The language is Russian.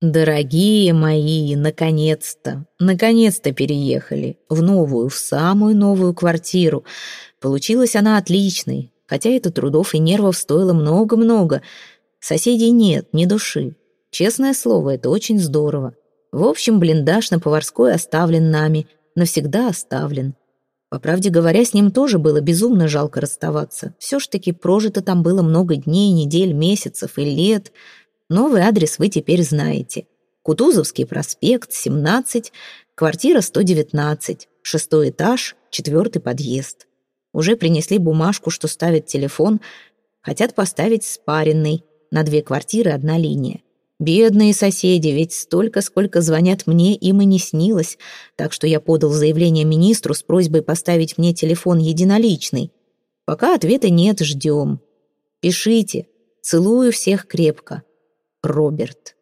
Дорогие мои, наконец-то, наконец-то переехали в новую, в самую новую квартиру. Получилась она отличной, хотя это трудов и нервов стоило много-много. Соседей нет, ни души. Честное слово, это очень здорово. В общем, блиндаж на поварской оставлен нами, навсегда оставлен. По правде говоря, с ним тоже было безумно жалко расставаться. Все ж таки прожито там было много дней, недель, месяцев и лет — Новый адрес вы теперь знаете. Кутузовский проспект, 17, квартира 119, шестой этаж, четвертый подъезд. Уже принесли бумажку, что ставят телефон, хотят поставить спаренный, на две квартиры одна линия. Бедные соседи, ведь столько, сколько звонят мне, им и не снилось, так что я подал заявление министру с просьбой поставить мне телефон единоличный. Пока ответа нет, ждем. Пишите. Целую всех крепко. Роберт.